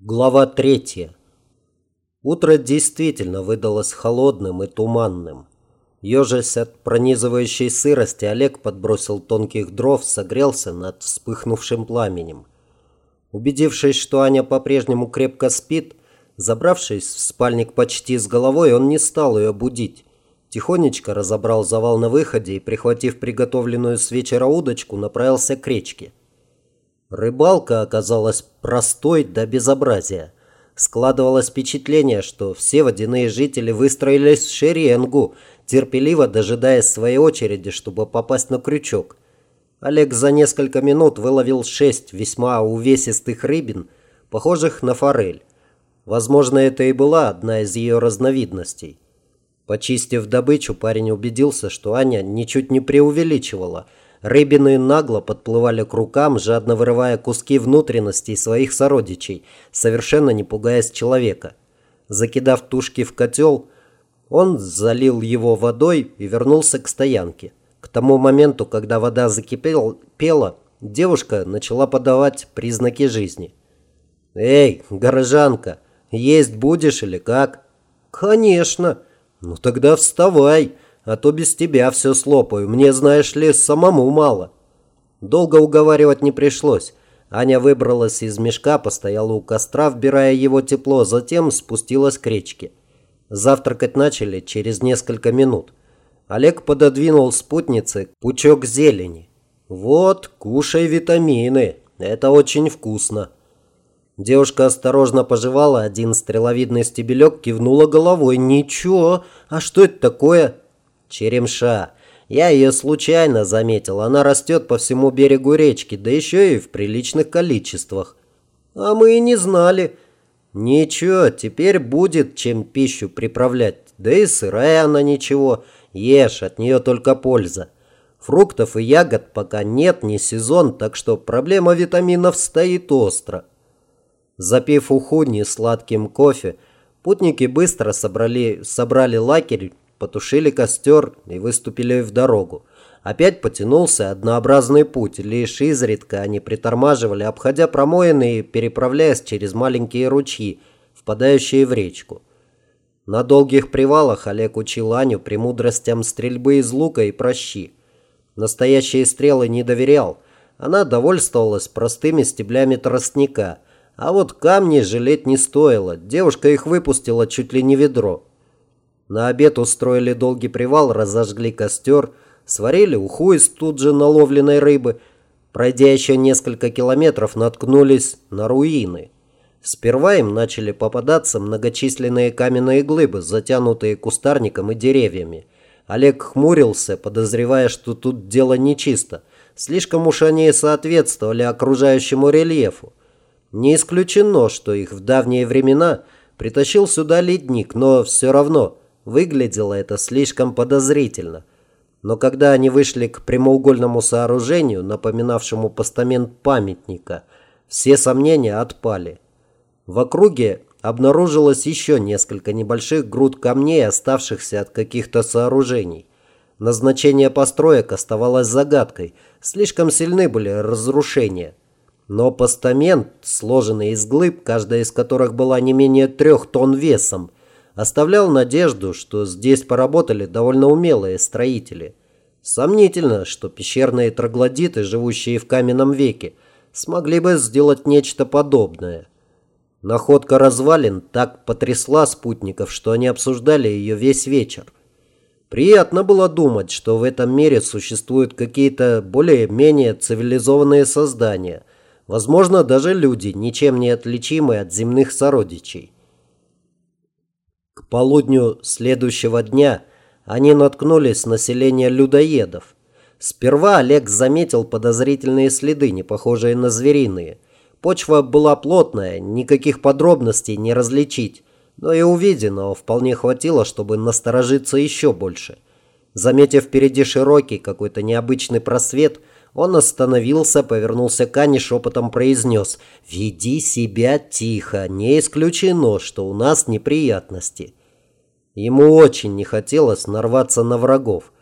Глава третья. Утро действительно выдалось холодным и туманным. Ежась от пронизывающей сырости, Олег подбросил тонких дров, согрелся над вспыхнувшим пламенем. Убедившись, что Аня по-прежнему крепко спит, забравшись в спальник почти с головой, он не стал ее будить. Тихонечко разобрал завал на выходе и, прихватив приготовленную с вечера удочку, направился к речке. Рыбалка оказалась простой до безобразия. Складывалось впечатление, что все водяные жители выстроились в шеренгу, терпеливо дожидаясь своей очереди, чтобы попасть на крючок. Олег за несколько минут выловил шесть весьма увесистых рыбин, похожих на форель. Возможно, это и была одна из ее разновидностей. Почистив добычу, парень убедился, что Аня ничуть не преувеличивала – Рыбины нагло подплывали к рукам, жадно вырывая куски внутренностей своих сородичей, совершенно не пугаясь человека. Закидав тушки в котел, он залил его водой и вернулся к стоянке. К тому моменту, когда вода закипела, пела, девушка начала подавать признаки жизни. «Эй, горожанка, есть будешь или как?» «Конечно. Ну тогда вставай а то без тебя все слопаю. Мне, знаешь ли, самому мало». Долго уговаривать не пришлось. Аня выбралась из мешка, постояла у костра, вбирая его тепло, затем спустилась к речке. Завтракать начали через несколько минут. Олег пододвинул спутнице пучок зелени. «Вот, кушай витамины. Это очень вкусно». Девушка осторожно пожевала один стреловидный стебелек, кивнула головой. «Ничего, а что это такое?» Черемша. Я ее случайно заметил. Она растет по всему берегу речки, да еще и в приличных количествах. А мы и не знали. Ничего, теперь будет чем пищу приправлять. Да и сырая она ничего. Ешь, от нее только польза. Фруктов и ягод пока нет, не сезон, так что проблема витаминов стоит остро. Запив уху сладким кофе, путники быстро собрали, собрали лагерь потушили костер и выступили в дорогу. Опять потянулся однообразный путь, лишь изредка они притормаживали, обходя промоины и переправляясь через маленькие ручьи, впадающие в речку. На долгих привалах Олег учил Аню премудростям стрельбы из лука и прощи. Настоящие стрелы не доверял. Она довольствовалась простыми стеблями тростника. А вот камни жалеть не стоило. Девушка их выпустила чуть ли не ведро. На обед устроили долгий привал, разожгли костер, сварили уху из тут же наловленной рыбы. Пройдя еще несколько километров, наткнулись на руины. Сперва им начали попадаться многочисленные каменные глыбы, затянутые кустарником и деревьями. Олег хмурился, подозревая, что тут дело нечисто. Слишком уж они соответствовали окружающему рельефу. Не исключено, что их в давние времена притащил сюда ледник, но все равно – Выглядело это слишком подозрительно. Но когда они вышли к прямоугольному сооружению, напоминавшему постамент памятника, все сомнения отпали. В округе обнаружилось еще несколько небольших груд камней, оставшихся от каких-то сооружений. Назначение построек оставалось загадкой, слишком сильны были разрушения. Но постамент, сложенный из глыб, каждая из которых была не менее трех тонн весом, оставлял надежду, что здесь поработали довольно умелые строители. Сомнительно, что пещерные троглодиты, живущие в каменном веке, смогли бы сделать нечто подобное. Находка развалин так потрясла спутников, что они обсуждали ее весь вечер. Приятно было думать, что в этом мире существуют какие-то более-менее цивилизованные создания, возможно, даже люди, ничем не отличимые от земных сородичей. К полудню следующего дня они наткнулись на селение людоедов. Сперва Олег заметил подозрительные следы, не похожие на звериные. Почва была плотная, никаких подробностей не различить, но и увиденного вполне хватило, чтобы насторожиться еще больше. Заметив впереди широкий какой-то необычный просвет, он остановился, повернулся к Ане, шепотом произнес «Веди себя тихо, не исключено, что у нас неприятности». Ему очень не хотелось нарваться на врагов.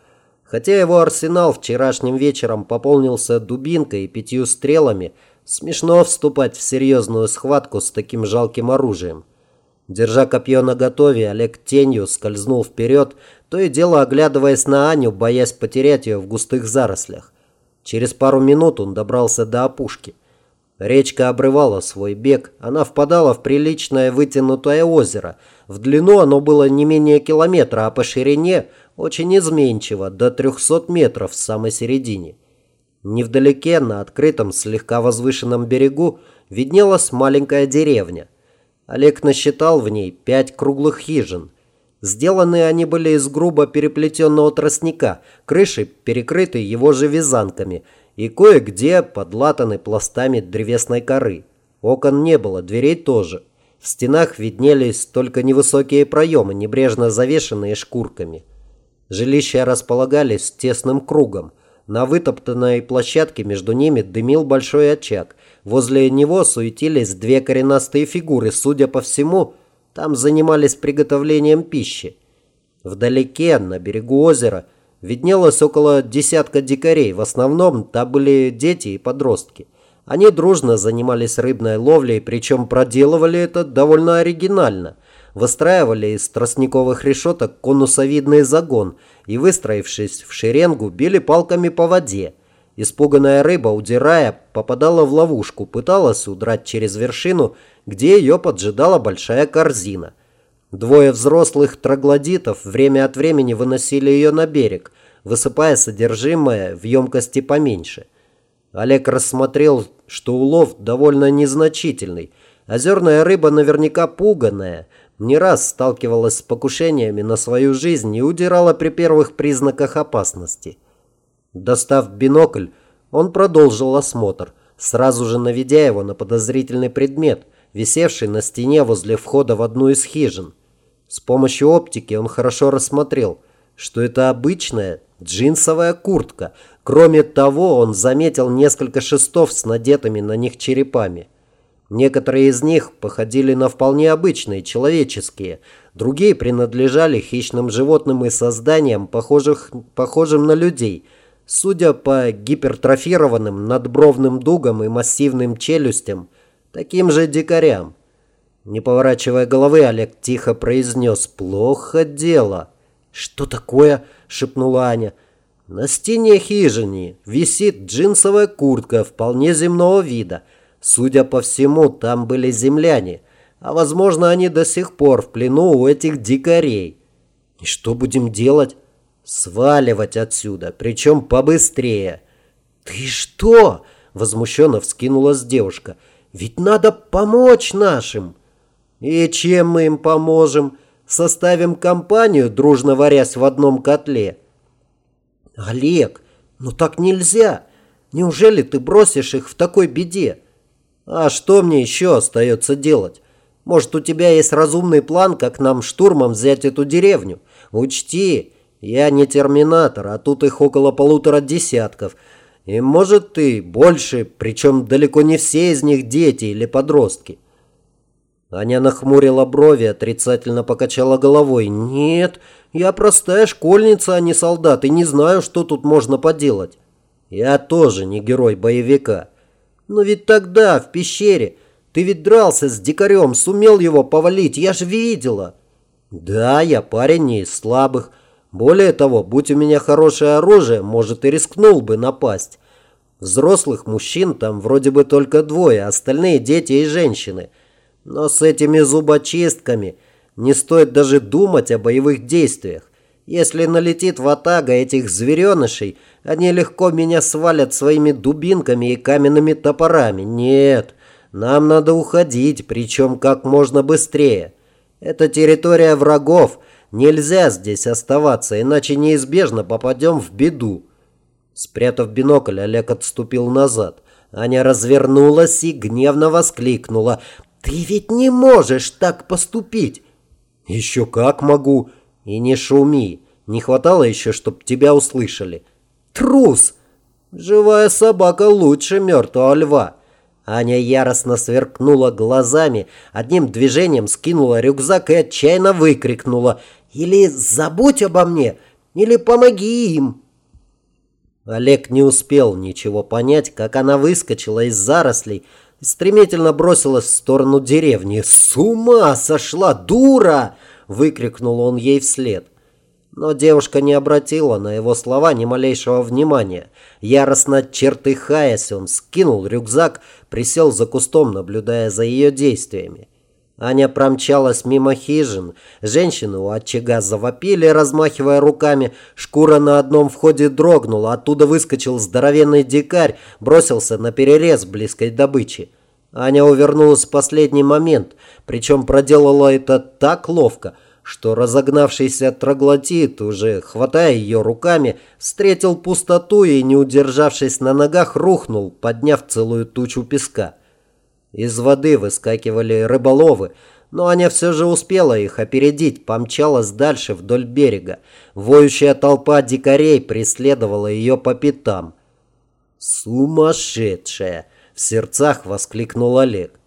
Хотя его арсенал вчерашним вечером пополнился дубинкой и пятью стрелами, Смешно вступать в серьезную схватку с таким жалким оружием. Держа копье наготове, Олег тенью скользнул вперед, то и дело оглядываясь на Аню, боясь потерять ее в густых зарослях. Через пару минут он добрался до опушки. Речка обрывала свой бег, она впадала в приличное вытянутое озеро. В длину оно было не менее километра, а по ширине очень изменчиво, до 300 метров в самой середине. Невдалеке, на открытом, слегка возвышенном берегу, виднелась маленькая деревня. Олег насчитал в ней пять круглых хижин. Сделаны они были из грубо переплетенного тростника, крыши перекрыты его же вязанками и кое-где подлатаны пластами древесной коры. Окон не было, дверей тоже. В стенах виднелись только невысокие проемы, небрежно завешенные шкурками. Жилища располагались тесным кругом. На вытоптанной площадке между ними дымил большой очаг. Возле него суетились две коренастые фигуры, судя по всему, там занимались приготовлением пищи. Вдалеке, на берегу озера, виднелось около десятка дикарей. В основном там были дети и подростки. Они дружно занимались рыбной ловлей, причем проделывали это довольно оригинально. Выстраивали из тростниковых решеток конусовидный загон и, выстроившись в шеренгу, били палками по воде. Испуганная рыба, удирая, попадала в ловушку, пыталась удрать через вершину, где ее поджидала большая корзина. Двое взрослых троглодитов время от времени выносили ее на берег, высыпая содержимое в емкости поменьше. Олег рассмотрел, что улов довольно незначительный. Озерная рыба наверняка пуганая, не раз сталкивалась с покушениями на свою жизнь и удирала при первых признаках опасности. Достав бинокль, он продолжил осмотр, сразу же наведя его на подозрительный предмет, висевший на стене возле входа в одну из хижин. С помощью оптики он хорошо рассмотрел, что это обычная джинсовая куртка. Кроме того, он заметил несколько шестов с надетыми на них черепами. Некоторые из них походили на вполне обычные, человеческие, другие принадлежали хищным животным и созданиям, похожих, похожим на людей – Судя по гипертрофированным надбровным дугам и массивным челюстям, таким же дикарям. Не поворачивая головы, Олег тихо произнес «Плохо дело». «Что такое?» – шепнула Аня. На стене хижины висит джинсовая куртка вполне земного вида. Судя по всему, там были земляне, а возможно, они до сих пор в плену у этих дикарей. И что будем делать? Сваливать отсюда, причем побыстрее. Ты что? Возмущенно вскинулась девушка. Ведь надо помочь нашим. И чем мы им поможем? Составим компанию, дружно варясь в одном котле. Олег, ну так нельзя. Неужели ты бросишь их в такой беде? А что мне еще остается делать? Может, у тебя есть разумный план, как нам штурмом взять эту деревню? Учти, я не терминатор, а тут их около полутора десятков. И может ты больше, причем далеко не все из них дети или подростки. Аня нахмурила брови, отрицательно покачала головой. «Нет, я простая школьница, а не солдат, и не знаю, что тут можно поделать. Я тоже не герой боевика. Но ведь тогда, в пещере, ты ведь дрался с дикарем, сумел его повалить, я же видела». «Да, я парень не из слабых». Более того, будь у меня хорошее оружие, может и рискнул бы напасть. Взрослых мужчин там вроде бы только двое, остальные дети и женщины. Но с этими зубочистками не стоит даже думать о боевых действиях. Если налетит ватага этих зверенышей, они легко меня свалят своими дубинками и каменными топорами. Нет, нам надо уходить, причем как можно быстрее. Это территория врагов – Нельзя здесь оставаться, иначе неизбежно попадем в беду. Спрятав бинокль, Олег отступил назад. Аня развернулась и гневно воскликнула. «Ты ведь не можешь так поступить!» «Еще как могу!» «И не шуми! Не хватало еще, чтоб тебя услышали!» «Трус! Живая собака лучше мертвого льва!» Аня яростно сверкнула глазами, одним движением скинула рюкзак и отчаянно выкрикнула или забудь обо мне, или помоги им. Олег не успел ничего понять, как она выскочила из зарослей и стремительно бросилась в сторону деревни. «С ума сошла, дура!» – выкрикнул он ей вслед. Но девушка не обратила на его слова ни малейшего внимания. Яростно чертыхаясь, он скинул рюкзак, присел за кустом, наблюдая за ее действиями. Аня промчалась мимо хижин. Женщины у очага завопили, размахивая руками. Шкура на одном входе дрогнула. Оттуда выскочил здоровенный дикарь, бросился на перерез близкой добычи. Аня увернулась в последний момент, причем проделала это так ловко, что разогнавшийся троглотит, уже хватая ее руками, встретил пустоту и, не удержавшись на ногах, рухнул, подняв целую тучу песка. Из воды выскакивали рыболовы, но Аня все же успела их опередить, помчалась дальше вдоль берега. Воющая толпа дикарей преследовала ее по пятам. «Сумасшедшая!» – в сердцах воскликнул Олег.